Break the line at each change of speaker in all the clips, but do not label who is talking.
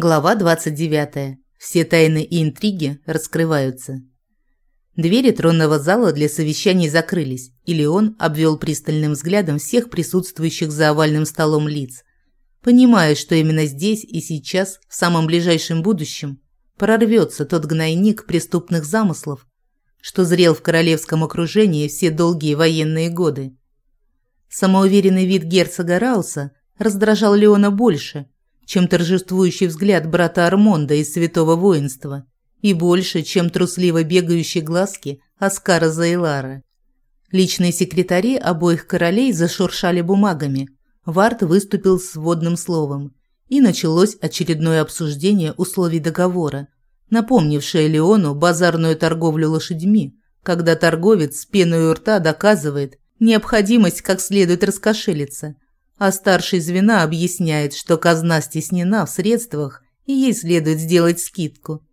Глава 29. Все тайны и интриги раскрываются. Двери тронного зала для совещаний закрылись, и Леон обвел пристальным взглядом всех присутствующих за овальным столом лиц, понимая, что именно здесь и сейчас, в самом ближайшем будущем, прорвется тот гнойник преступных замыслов, что зрел в королевском окружении все долгие военные годы. Самоуверенный вид герцога Рауса раздражал Леона больше – чем торжествующий взгляд брата Армонда из святого воинства, и больше, чем трусливо бегающие глазки Аскара Зайлара. Личные секретари обоих королей зашуршали бумагами. Варт выступил с вводным словом, и началось очередное обсуждение условий договора, напомнившее Леону базарную торговлю лошадьми, когда торговец с пеной у рта доказывает необходимость как следует раскошелиться – а старший звена объясняет, что казна стеснена в средствах и ей следует сделать скидку.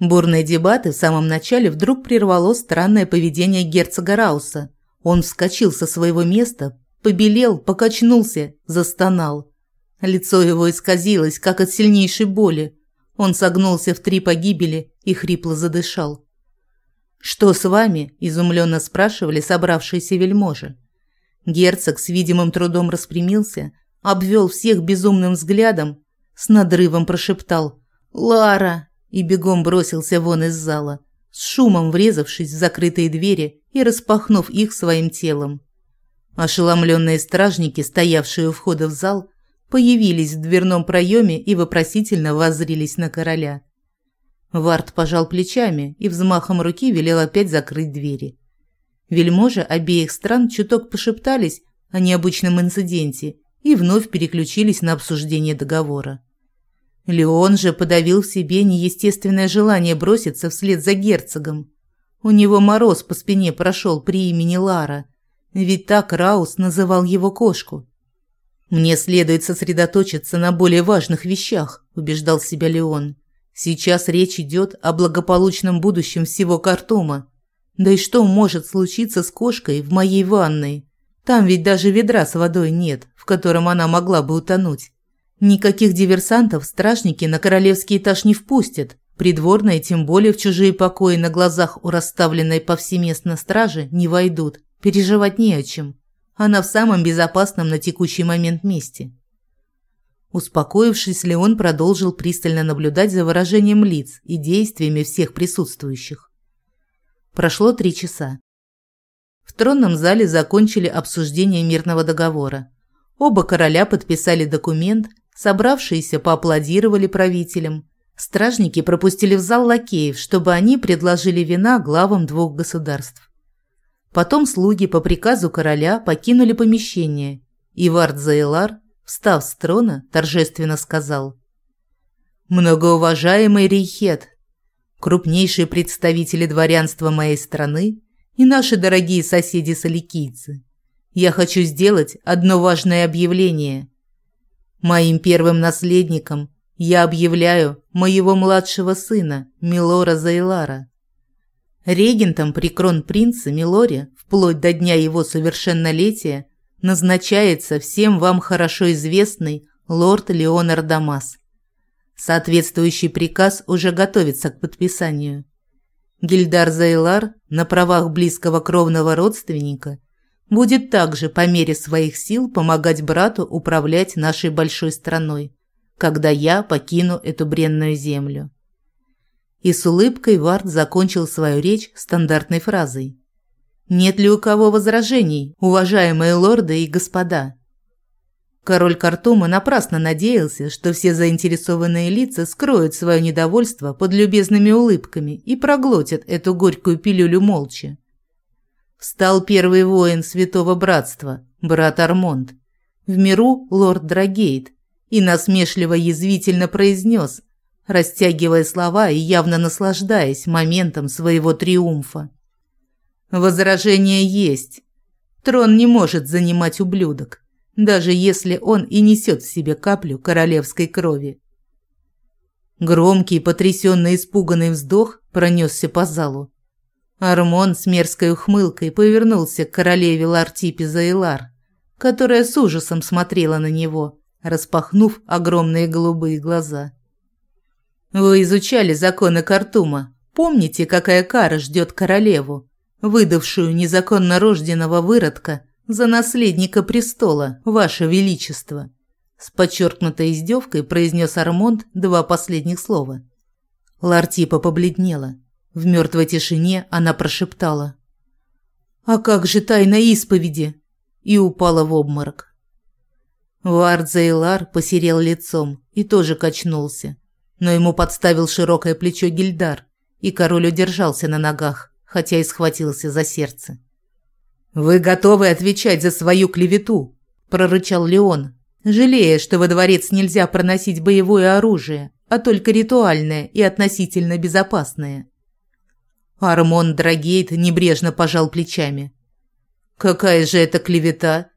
Бурные дебаты в самом начале вдруг прервало странное поведение герцога Рауса. Он вскочил со своего места, побелел, покачнулся, застонал. Лицо его исказилось, как от сильнейшей боли. Он согнулся в три погибели и хрипло задышал. «Что с вами?» – изумленно спрашивали собравшиеся вельможи. Герцог с видимым трудом распрямился, обвел всех безумным взглядом, с надрывом прошептал «Лара!» и бегом бросился вон из зала, с шумом врезавшись в закрытые двери и распахнув их своим телом. Ошеломленные стражники, стоявшие у входа в зал, появились в дверном проеме и вопросительно воззрились на короля. Вард пожал плечами и взмахом руки велел опять закрыть двери. Вельможи обеих стран чуток пошептались о необычном инциденте и вновь переключились на обсуждение договора. Леон же подавил в себе неестественное желание броситься вслед за герцогом. У него мороз по спине прошел при имени Лара, ведь так Раус называл его кошку. «Мне следует сосредоточиться на более важных вещах», – убеждал себя Леон. «Сейчас речь идет о благополучном будущем всего Картума, да и что может случиться с кошкой в моей ванной? Там ведь даже ведра с водой нет, в котором она могла бы утонуть. Никаких диверсантов стражники на королевский этаж не впустят. Придворные, тем более в чужие покои на глазах у расставленной повсеместно стражи, не войдут. Переживать не о чем. Она в самом безопасном на текущий момент месте. Успокоившись, Леон продолжил пристально наблюдать за выражением лиц и действиями всех присутствующих. Прошло три часа. В тронном зале закончили обсуждение мирного договора. Оба короля подписали документ, собравшиеся поаплодировали правителям. Стражники пропустили в зал лакеев, чтобы они предложили вина главам двух государств. Потом слуги по приказу короля покинули помещение, и Вард Заэлар, встав с трона, торжественно сказал «Многоуважаемый Рейхет, крупнейшие представители дворянства моей страны и наши дорогие соседи-соликийцы. Я хочу сделать одно важное объявление. Моим первым наследником я объявляю моего младшего сына, Милора Зайлара. Регентом при кронпринце Милоре, вплоть до дня его совершеннолетия, назначается всем вам хорошо известный лорд Леонар Дамас. Соответствующий приказ уже готовится к подписанию. Гильдар Зайлар на правах близкого кровного родственника будет также по мере своих сил помогать брату управлять нашей большой страной, когда я покину эту бренную землю. И с улыбкой Вард закончил свою речь стандартной фразой. «Нет ли у кого возражений, уважаемые лорды и господа?» Король Картума напрасно надеялся, что все заинтересованные лица скроют свое недовольство под любезными улыбками и проглотят эту горькую пилюлю молча. Встал первый воин Святого Братства, брат Армонд. В миру лорд Драгейт и насмешливо-язвительно произнес, растягивая слова и явно наслаждаясь моментом своего триумфа. «Возражение есть. Трон не может занимать ублюдок даже если он и несет в себе каплю королевской крови. Громкий, потрясенный, испуганный вздох пронесся по залу. Армон с мерзкой ухмылкой повернулся к королеве Лартипе Заилар, которая с ужасом смотрела на него, распахнув огромные голубые глаза. Вы изучали законы Картума. Помните, какая кара ждет королеву, выдавшую незаконно рожденного выродка за наследника престола, ваше величество?» С подчеркнутой издевкой произнес Армонд два последних слова. Лартипа побледнела. В мертвой тишине она прошептала. «А как же тайна исповеди?» и упала в обморок. Вард Зейлар посерел лицом и тоже качнулся, но ему подставил широкое плечо Гильдар, и король удержался на ногах, хотя и схватился за сердце. «Вы готовы отвечать за свою клевету?» – прорычал Леон, жалея, что во дворец нельзя проносить боевое оружие, а только ритуальное и относительно безопасное. Армон Драгейт небрежно пожал плечами. «Какая же это клевета!»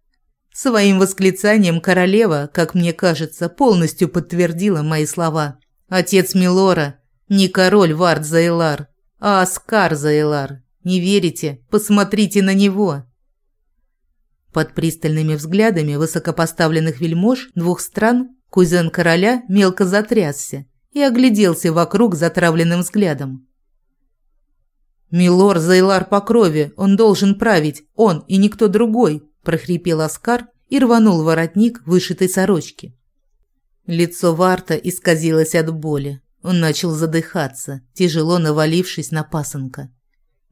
Своим восклицанием королева, как мне кажется, полностью подтвердила мои слова. Отец Милора не король Вард Зайлар, а Аскар Зайлар. Не верите? Посмотрите на него. Под пристальными взглядами высокопоставленных вельмож двух стран кузен короля мелко затрясся и огляделся вокруг затравленным взглядом. «Милор Зайлар по крови, он должен править, он и никто другой», – прохрипел Оскар и рванул воротник вышитой сорочки. Лицо Варта исказилось от боли. Он начал задыхаться, тяжело навалившись на пасынка.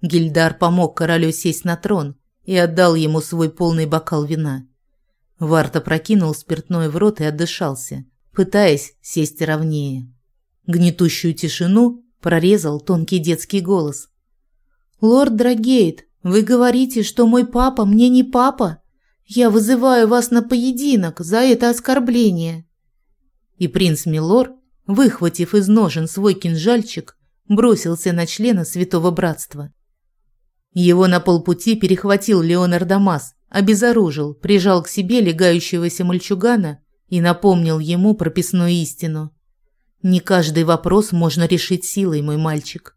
Гильдар помог королю сесть на трон и отдал ему свой полный бокал вина. Варта прокинул спиртное в рот и отдышался, пытаясь сесть ровнее. Гнетущую тишину прорезал тонкий детский голос. «Лорд Драгейт, вы говорите, что мой папа мне не папа? Я вызываю вас на поединок за это оскорбление!» И принц Милор выхватив из ножен свой кинжальчик, бросился на члена Святого Братства. Его на полпути перехватил Леонард Дамас, обезоружил, прижал к себе легающегося мальчугана и напомнил ему прописную истину. Не каждый вопрос можно решить силой, мой мальчик.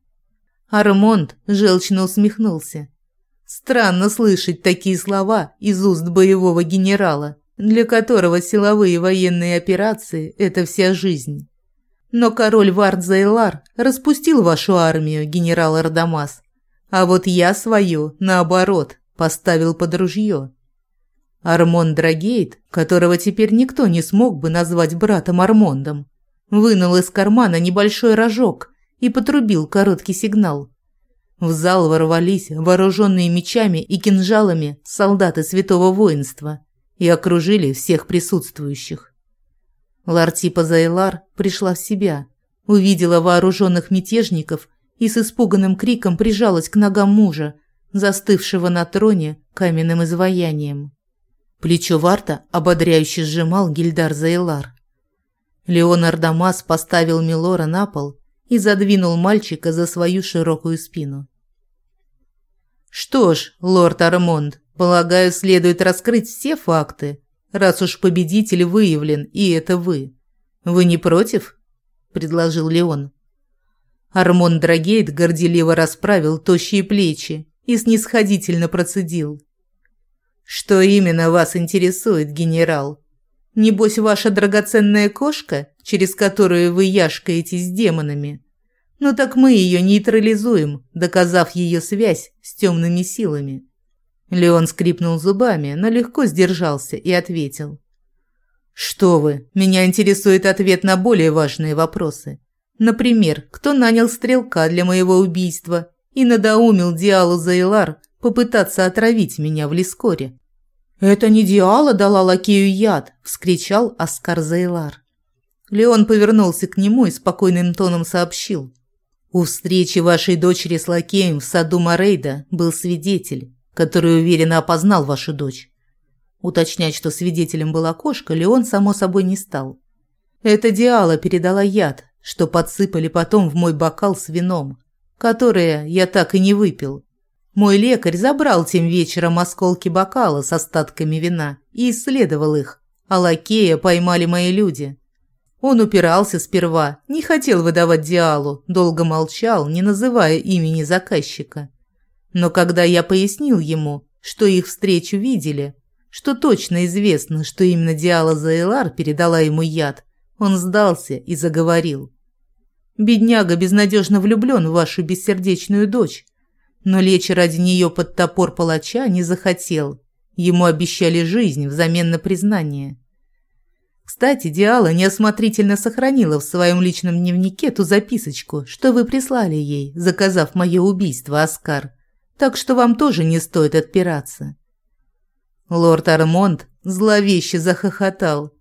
Армонд желчно усмехнулся. Странно слышать такие слова из уст боевого генерала, для которого силовые военные операции – это вся жизнь. Но король Вардзайлар распустил вашу армию, генерал Ардамас. А вот я свою, наоборот, поставил под ружье. Армон Драгейт, которого теперь никто не смог бы назвать братом Армондом, вынул из кармана небольшой рожок и потрубил короткий сигнал. В зал ворвались вооруженные мечами и кинжалами солдаты святого воинства и окружили всех присутствующих. Лартипа Зайлар пришла в себя, увидела вооруженных мятежников и с испуганным криком прижалась к ногам мужа, застывшего на троне каменным изваянием. Плечо Варта ободряюще сжимал Гильдар Зайлар. Леонард Дамас поставил Милора на пол и задвинул мальчика за свою широкую спину. «Что ж, лорд Армонд, полагаю, следует раскрыть все факты, раз уж победитель выявлен, и это вы. Вы не против?» – предложил Леон. Армон Драгейт горделиво расправил тощие плечи и снисходительно процедил. «Что именно вас интересует, генерал? Небось, ваша драгоценная кошка, через которую вы яшкаете с демонами? Ну так мы ее нейтрализуем, доказав ее связь с темными силами». Леон скрипнул зубами, но легко сдержался и ответил. «Что вы, меня интересует ответ на более важные вопросы. Например, кто нанял стрелка для моего убийства и надоумил Диалу Зайлар попытаться отравить меня в Лискоре?» «Это не Диала дала лакею яд!» – вскричал Аскар Зайлар. Леон повернулся к нему и спокойным тоном сообщил. «У встречи вашей дочери с лакеем в саду Морейда был свидетель который уверенно опознал вашу дочь. Уточнять, что свидетелем была кошка, Леон, само собой, не стал. Это Диала передала яд, что подсыпали потом в мой бокал с вином, которое я так и не выпил. Мой лекарь забрал тем вечером осколки бокала с остатками вина и исследовал их, а лакея поймали мои люди. Он упирался сперва, не хотел выдавать Диалу, долго молчал, не называя имени заказчика. Но когда я пояснил ему, что их встречу видели, что точно известно, что именно Диала Зайлар передала ему яд, он сдался и заговорил. Бедняга безнадежно влюблен в вашу бессердечную дочь. Но лечь ради нее под топор палача не захотел. Ему обещали жизнь взамен на признание. Кстати, Диала неосмотрительно сохранила в своем личном дневнике ту записочку, что вы прислали ей, заказав мое убийство, Оскар. Так что вам тоже не стоит отпираться. Лорд Армонд зловеще захохотал.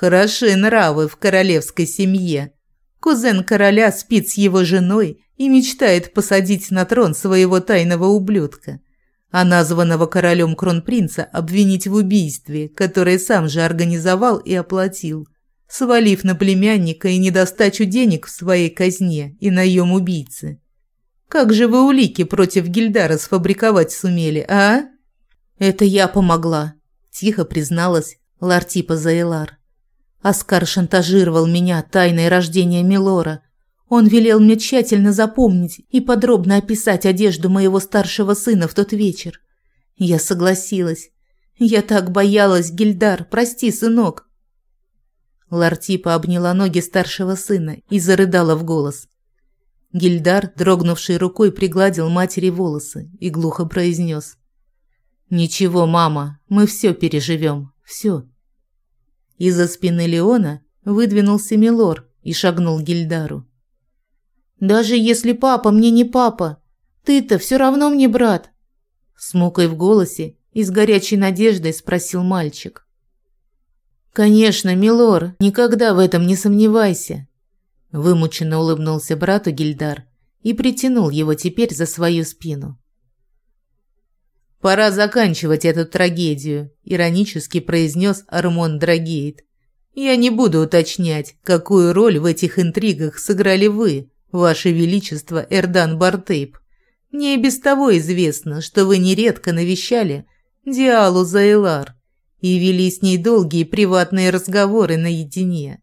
Хороши нравы в королевской семье. Кузен короля спит с его женой и мечтает посадить на трон своего тайного ублюдка, а названного королем кронпринца обвинить в убийстве, которое сам же организовал и оплатил, свалив на племянника и недостачу денег в своей казне и наем убийцы. Как же вы улики против Гильдара сфабриковать сумели, а? Это я помогла, тихо призналась Лартипа Заэлар. Оскар шантажировал меня тайной рождения Милора. Он велел мне тщательно запомнить и подробно описать одежду моего старшего сына в тот вечер. Я согласилась. Я так боялась, Гильдар, прости, сынок. Лартипа обняла ноги старшего сына и зарыдала в голос. Гильдар, дрогнувшей рукой, пригладил матери волосы и глухо произнес. «Ничего, мама, мы все переживем, все». Из-за спины Леона выдвинулся Милор и шагнул к Гильдару. «Даже если папа мне не папа, ты-то все равно мне брат!» С мукой в голосе и с горячей надеждой спросил мальчик. «Конечно, Милор, никогда в этом не сомневайся!» Вымученно улыбнулся брату Гильдар и притянул его теперь за свою спину. «Пора заканчивать эту трагедию», – иронически произнес Армон Драгейт. «Я не буду уточнять, какую роль в этих интригах сыграли вы, ваше величество Эрдан Бартейп. Мне и без того известно, что вы нередко навещали Диалу Зайлар и вели с ней долгие приватные разговоры наедине.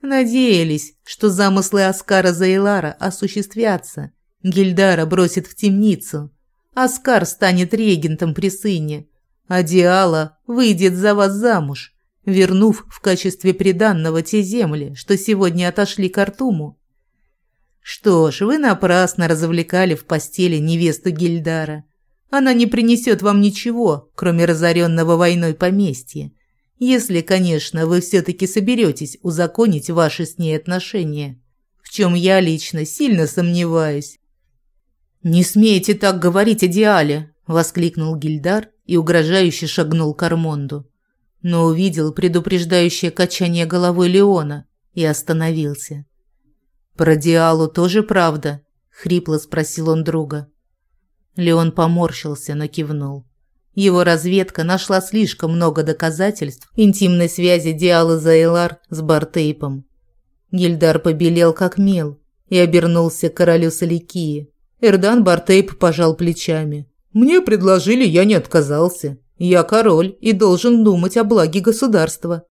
Надеялись, что замыслы Аскара Зайлара осуществятся, Гильдара бросит в темницу, Оскар станет регентом при сыне, а Диала выйдет за вас замуж, вернув в качестве приданного те земли, что сегодня отошли к Артуму. Что ж, вы напрасно развлекали в постели невесту Гильдара. Она не принесет вам ничего, кроме разоренного войной поместья. Если, конечно, вы все-таки соберетесь узаконить ваши с ней отношения. В чем я лично сильно сомневаюсь. «Не смейте так говорить о Диале!» – воскликнул Гильдар и угрожающе шагнул к Армонду. Но увидел предупреждающее качание головой Леона и остановился. «Про Диалу тоже правда?» – хрипло спросил он друга. Леон поморщился, но кивнул. Его разведка нашла слишком много доказательств интимной связи Диалы Зайлар с Бартейпом. Гильдар побелел как мел и обернулся к королю Саликии. Эрдан Бартейп пожал плечами. «Мне предложили, я не отказался. Я король и должен думать о благе государства.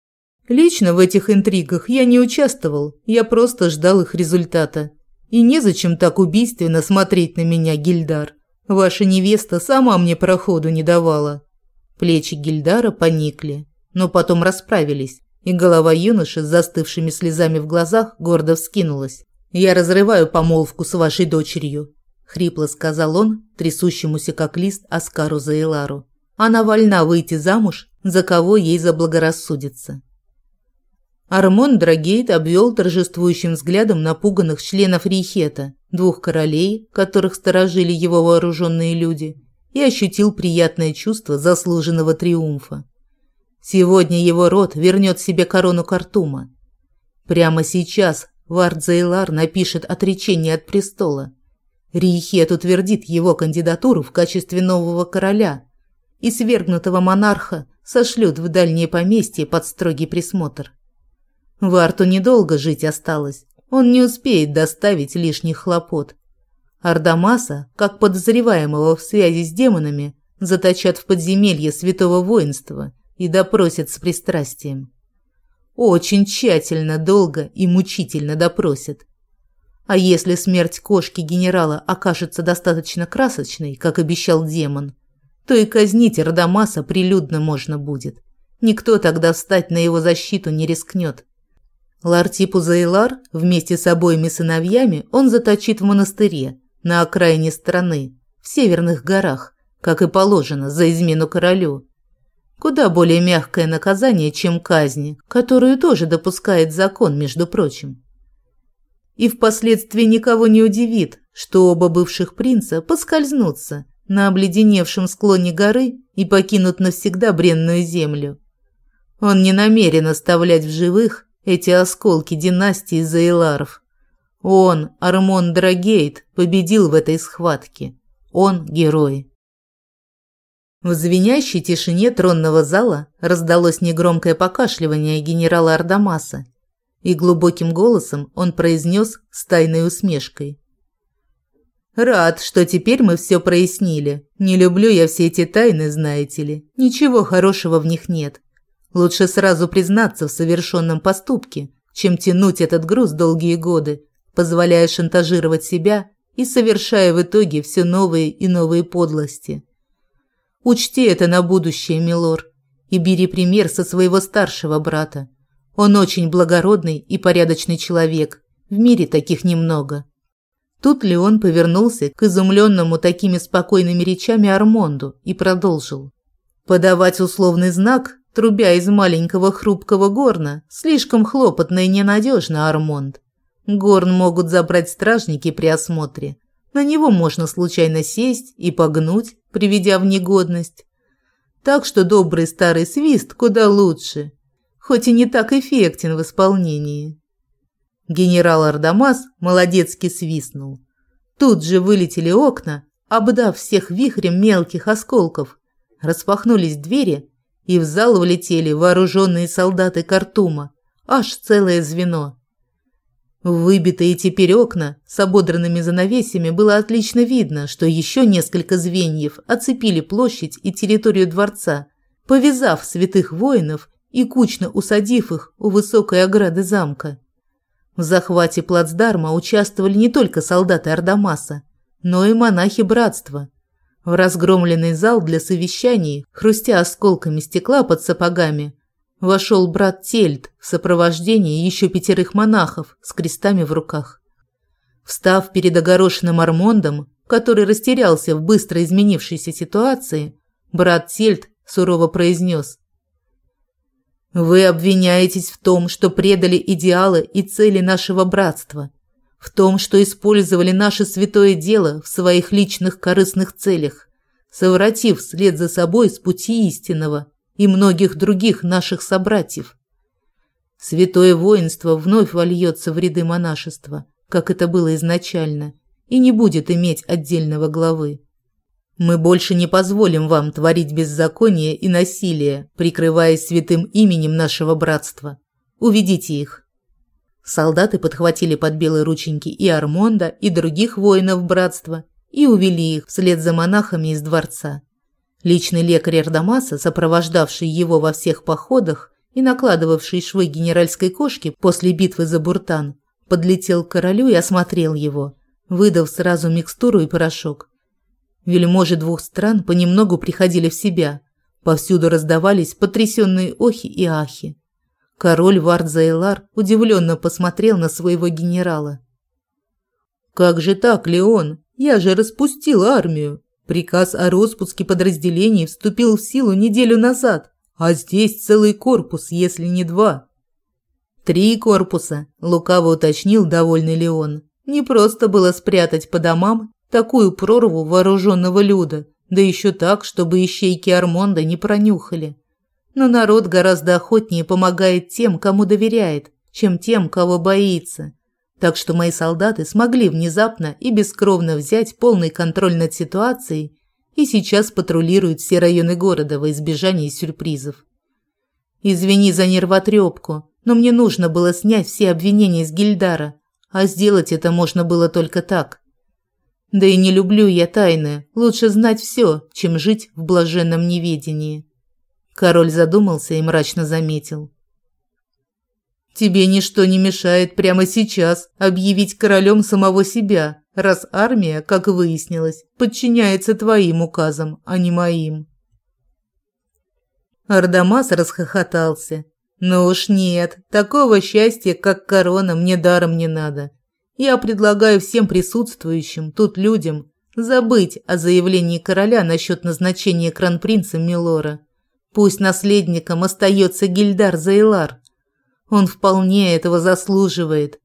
Лично в этих интригах я не участвовал, я просто ждал их результата. И незачем так убийственно смотреть на меня, Гильдар. Ваша невеста сама мне проходу не давала». Плечи Гильдара поникли, но потом расправились, и голова юноши с застывшими слезами в глазах гордо вскинулась. «Я разрываю помолвку с вашей дочерью хрипло сказал он, трясущемуся как лист Аскару Заилару. Она вольна выйти замуж, за кого ей заблагорассудится. Армон Драгейт обвел торжествующим взглядом напуганных членов Рихета, двух королей, которых сторожили его вооруженные люди, и ощутил приятное чувство заслуженного триумфа. Сегодня его род вернет себе корону Картума. Прямо сейчас Вард Зейлар напишет отречение от престола, Рихет утвердит его кандидатуру в качестве нового короля, и свергнутого монарха сошлют в дальнее поместье под строгий присмотр. Варту недолго жить осталось, он не успеет доставить лишних хлопот. Ардамаса, как подозреваемого в связи с демонами, заточат в подземелье святого воинства и допросят с пристрастием. Очень тщательно, долго и мучительно допросят – а если смерть кошки генерала окажется достаточно красочной, как обещал демон, то и казнить Родомаса прилюдно можно будет. Никто тогда встать на его защиту не рискнет. Лартипу Зайлар вместе с обоими сыновьями он заточит в монастыре на окраине страны, в северных горах, как и положено за измену королю. Куда более мягкое наказание, чем казни, которую тоже допускает закон, между прочим. И впоследствии никого не удивит, что оба бывших принца поскользнутся на обледеневшем склоне горы и покинут навсегда бренную землю. Он не намерен оставлять в живых эти осколки династии Зейларов. Он, Армон Драгейт, победил в этой схватке. Он герой. В звенящей тишине тронного зала раздалось негромкое покашливание генерала Ардамаса, и глубоким голосом он произнес с тайной усмешкой. «Рад, что теперь мы все прояснили. Не люблю я все эти тайны, знаете ли. Ничего хорошего в них нет. Лучше сразу признаться в совершенном поступке, чем тянуть этот груз долгие годы, позволяя шантажировать себя и совершая в итоге все новые и новые подлости. Учти это на будущее, милор, и бери пример со своего старшего брата. Он очень благородный и порядочный человек. В мире таких немного. Тут Леон повернулся к изумленному такими спокойными речами Армонду и продолжил. Подавать условный знак, трубя из маленького хрупкого горна, слишком хлопотно и ненадежно, Армонд. Горн могут забрать стражники при осмотре. На него можно случайно сесть и погнуть, приведя в негодность. Так что добрый старый свист куда лучше, хоть и не так эффектен в исполнении. Генерал Ардамас молодецки свистнул. Тут же вылетели окна, обдав всех вихрем мелких осколков. Распахнулись двери, и в зал влетели вооруженные солдаты Картума, аж целое звено. Выбитые теперь окна с ободранными занавесями было отлично видно, что еще несколько звеньев оцепили площадь и территорию дворца, повязав святых воинов и кучно усадив их у высокой ограды замка. В захвате плацдарма участвовали не только солдаты Ардамаса, но и монахи братства. В разгромленный зал для совещаний, хрустя осколками стекла под сапогами, вошел брат Тельд в сопровождении еще пятерых монахов с крестами в руках. Встав перед огорошенным Армондом, который растерялся в быстро изменившейся ситуации, брат Тельд сурово произнес. «Вы обвиняетесь в том, что предали идеалы и цели нашего братства, в том, что использовали наше святое дело в своих личных корыстных целях, совратив след за собой с пути истинного и многих других наших собратьев. Святое воинство вновь вольется в ряды монашества, как это было изначально, и не будет иметь отдельного главы. Мы больше не позволим вам творить беззаконие и насилие, прикрываясь святым именем нашего братства. Уведите их. Солдаты подхватили под белые рученьки и Армонда, и других воинов братства и увели их вслед за монахами из дворца. Личный лекарь Эрдамаса, сопровождавший его во всех походах и накладывавший швы генеральской кошки после битвы за Буртан, подлетел к королю и осмотрел его, выдав сразу микстуру и порошок. Вельможи двух стран понемногу приходили в себя. Повсюду раздавались потрясенные охи и ахи. Король Вардзаэлар удивленно посмотрел на своего генерала. «Как же так, Леон? Я же распустил армию. Приказ о распуске подразделений вступил в силу неделю назад, а здесь целый корпус, если не два. Три корпуса, лукаво уточнил довольный Леон. Не просто было спрятать по домам такую прорву вооруженного люда, да еще так, чтобы ищейки Армонда не пронюхали. Но народ гораздо охотнее помогает тем, кому доверяет, чем тем, кого боится. Так что мои солдаты смогли внезапно и бескровно взять полный контроль над ситуацией и сейчас патрулируют все районы города во избежание сюрпризов. Извини за нервотрепку, но мне нужно было снять все обвинения с Гильдара, а сделать это можно было только так. Да и не люблю я тайны, лучше знать все, чем жить в блаженном неведении. Король задумался и мрачно заметил. Тебе ничто не мешает прямо сейчас объявить королем самого себя, раз армия, как выяснилось, подчиняется твоим указам, а не моим. Ардамас расхохотался. Ну уж нет, такого счастья, как корона, мне даром не надо. Я предлагаю всем присутствующим тут людям забыть о заявлении короля насчет назначения кронпринцем Милора. Пусть наследником остается Гильдар Зайлар. Он вполне этого заслуживает.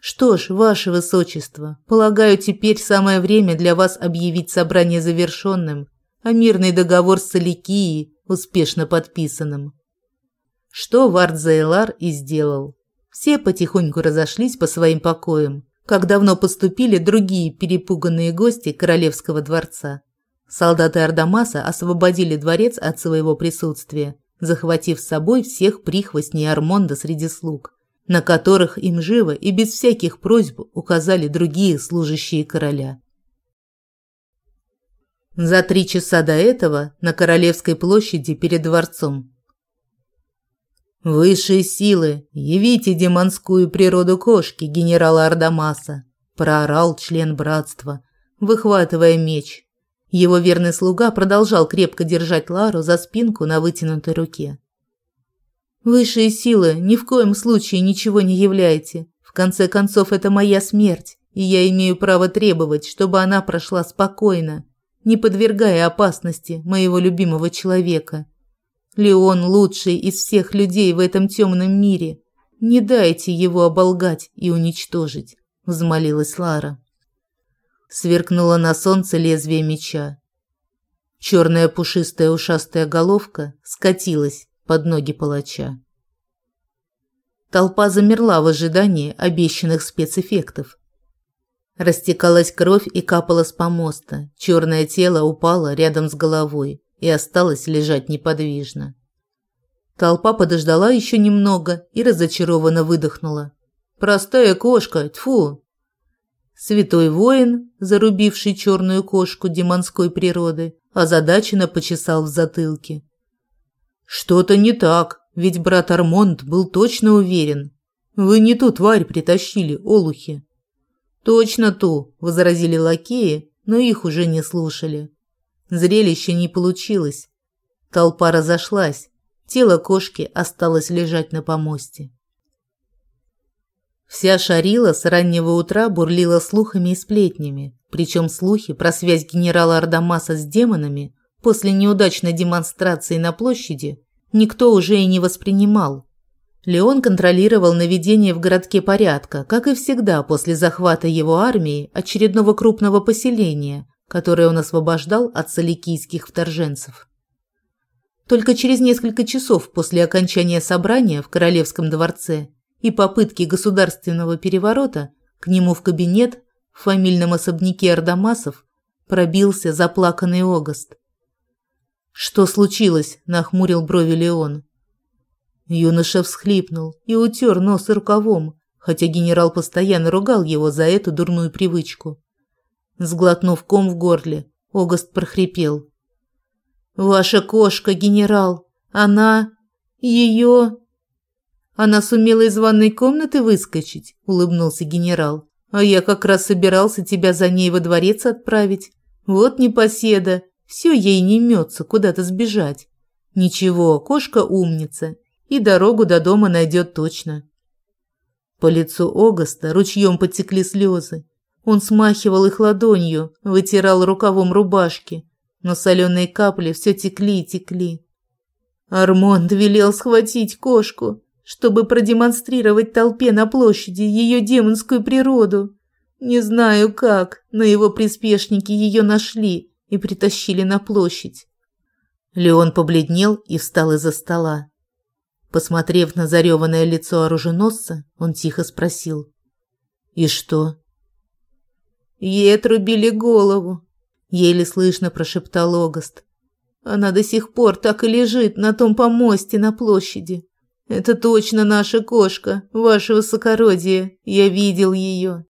Что ж, ваше высочество, полагаю, теперь самое время для вас объявить собрание завершенным, а мирный договор с Саликией успешно подписанным. Что Вард Зайлар и сделал. Все потихоньку разошлись по своим покоям, как давно поступили другие перепуганные гости королевского дворца. Солдаты Ардамаса освободили дворец от своего присутствия, захватив с собой всех прихвостней Армонда среди слуг, на которых им живо и без всяких просьб указали другие служащие короля. За три часа до этого на Королевской площади перед дворцом «Высшие силы, явите демонскую природу кошки генерала Ардамаса», проорал член братства, выхватывая меч. Его верный слуга продолжал крепко держать Лару за спинку на вытянутой руке. «Высшие силы, ни в коем случае ничего не являете. В конце концов, это моя смерть, и я имею право требовать, чтобы она прошла спокойно, не подвергая опасности моего любимого человека. Леон лучший из всех людей в этом темном мире. Не дайте его оболгать и уничтожить, взмолилась Лара. Сверкнула на солнце лезвие меча. Черная пушистая ушастая головка скатилась под ноги палача. Толпа замерла в ожидании обещанных спецэффектов. Растекалась кровь и капала с помоста. Черное тело упало рядом с головой и осталась лежать неподвижно. Толпа подождала еще немного и разочарованно выдохнула. «Простая кошка, тьфу!» Святой воин, зарубивший черную кошку демонской природы, озадаченно почесал в затылке. «Что-то не так, ведь брат Армонд был точно уверен. Вы не ту тварь притащили, олухи». «Точно ту», – возразили лакеи, но их уже не слушали. Зрелище не получилось. Толпа разошлась. Тело кошки осталось лежать на помосте. Вся Шарила с раннего утра бурлила слухами и сплетнями, причем слухи про связь генерала Ардамаса с демонами после неудачной демонстрации на площади никто уже и не воспринимал. Леон контролировал наведение в городке порядка, как и всегда после захвата его армии очередного крупного поселения, который он освобождал от соликийских вторженцев. Только через несколько часов после окончания собрания в Королевском дворце и попытки государственного переворота к нему в кабинет в фамильном особняке Ардамасов пробился заплаканный Огост. «Что случилось?» – нахмурил брови Леон. Юноша всхлипнул и утер нос рукавом, хотя генерал постоянно ругал его за эту дурную привычку. Сглотнув ком в горле, Огост прохрипел. «Ваша кошка, генерал, она... ее...» «Она сумела из ванной комнаты выскочить?» – улыбнулся генерал. «А я как раз собирался тебя за ней во дворец отправить. Вот непоседа, все ей не мется куда-то сбежать. Ничего, кошка умница, и дорогу до дома найдет точно». По лицу Огоста ручьем потекли слезы. Он смахивал их ладонью, вытирал рукавом рубашки, но соленые капли все текли и текли. Армонд велел схватить кошку, чтобы продемонстрировать толпе на площади ее демонскую природу. Не знаю как, но его приспешники ее нашли и притащили на площадь. Леон побледнел и встал из-за стола. Посмотрев на зареванное лицо оруженосца, он тихо спросил. «И что?» Ей отрубили голову, еле слышно прошептал Огост. Она до сих пор так и лежит на том помосте на площади. Это точно наша кошка, ваше высокородие. Я видел ее.